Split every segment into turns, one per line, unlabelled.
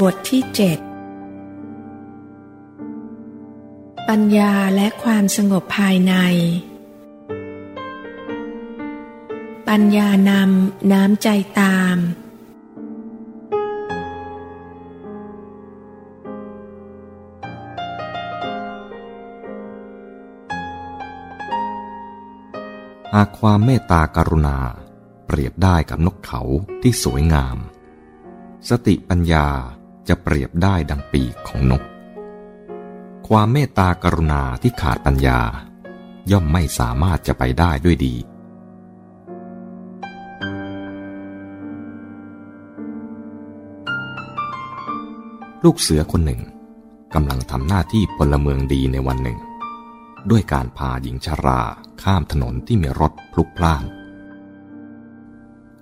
บทที่เจ็ดปัญญาและความสงบภายใน ปัญญานำน้ำใจตาม
หากความเมตตากรุณา เปรียบได้กับนกเขาที่สวยงาม สติปัญญา จะเปรียบได้ดังปีกของนก ความเมตตากรุณาที่ขาดปัญญา ย่อมไม่สามารถจะไปได้ด้วยดี ลูกเสือคนหนึ่งกำลังทำหน้าที่พลเมืองดีในวันหนึ่ง ด้วยการพาหญิงชราข้ามถนนที่มีรถพลุกพล่าน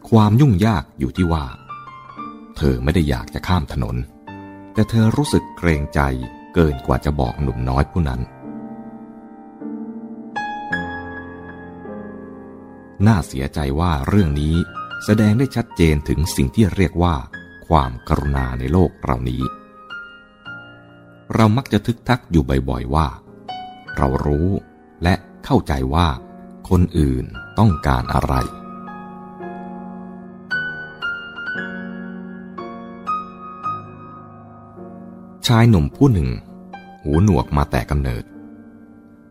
ความยุ่งยากอยู่ที่ว่า เธอไม่ได้อยากจะข้ามถนน แต่เธอรู้สึกเกรงใจเกินกว่าจะบอกหนุ่มน้อยผู้นั้น น่าเสียใจว่าเรื่องนี้แสดงได้ชัดเจนถึงสิ่งที่เรียกว่า ความกรุณาในโลกเรานี้ เรามักจะทึกทักอยู่บ่อยๆว่า เรารู้และเข้าใจว่าคนอื่นต้องการอะไร ชายหนุ่มผู้หนึ่ง หูหนวกมาแต่กำเนิด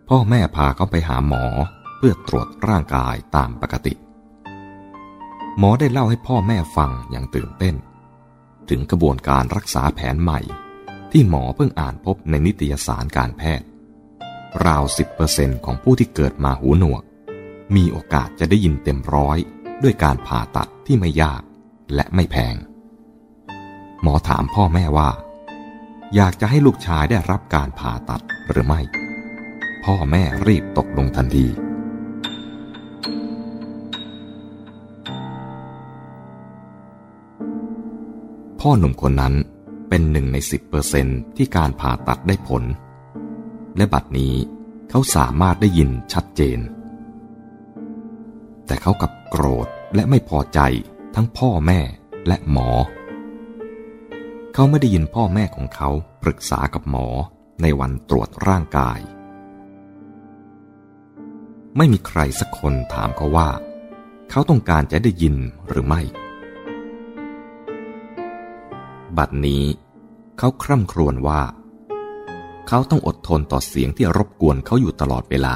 พ่อแม่พาเขาไปหาหมอเพื่อตรวจร่างกายตามปกติ หมอได้เล่าให้พ่อแม่ฟังอย่างตื่นเต้น ถึงกระบวนการรักษาแผนใหม่ ที่หมอเพิ่งอ่านพบในนิตยสารการแพทย์ ราว10%ของผู้ที่เกิดมาหูหนวก มีโอกาสจะได้ยินเต็มร้อยด้วยการผ่าตัดที่ไม่ยากและไม่แพง หมอถามพ่อแม่ว่า อยากจะให้ลูกชายได้รับการผ่าตัดหรือไม่ พ่อแม่รีบตกลงทันที พ่อหนุ่มคนนั้นเป็นหนึ่งในสิบเปอร์เซนที่การผ่าตัดได้ผล และบัดนี้เขาสามารถได้ยินชัดเจน แต่เขากับโกรธและไม่พอใจทั้งพ่อแม่และหมอ เขาไม่ได้ยินพ่อแม่ของเขาปรึกษากับหมอในวันตรวจร่างกาย ไม่มีใครสักคนถามเขาว่า เขาต้องการจะได้ยินหรือไม่ บัดนี้ เขาคร่ำครวญว่า เขาต้องอดทนต่อเสียงที่รบกวนเขาอยู่ตลอดเวลา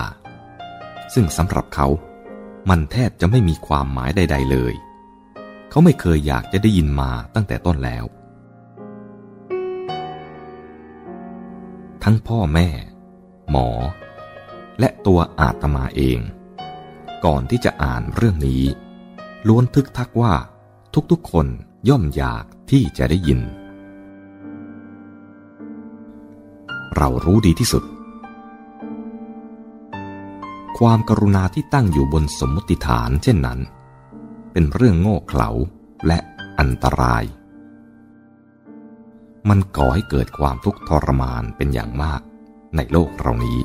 ซึ่งสำหรับเขา มันแทบจะไม่มีความหมายใด ๆ เลย เขาไม่เคยอยากจะได้ยินมาตั้งแต่ต้นแล้ว ทั้งพ่อแม่ หมอ และตัวอาตมาเอง ก่อนที่จะอ่านเรื่องนี้ ล้วนทึกทักว่าทุกๆคนย่อมอยากที่จะได้ยิน เรารู้ดีที่สุด ความกรุณาที่ตั้งอยู่บนสมมติฐานเช่นนั้น เป็นเรื่องโง่เขลาและอันตราย มันก่อให้เกิดความทุกข์ทรมานเป็นอย่างมากในโลกเรานี้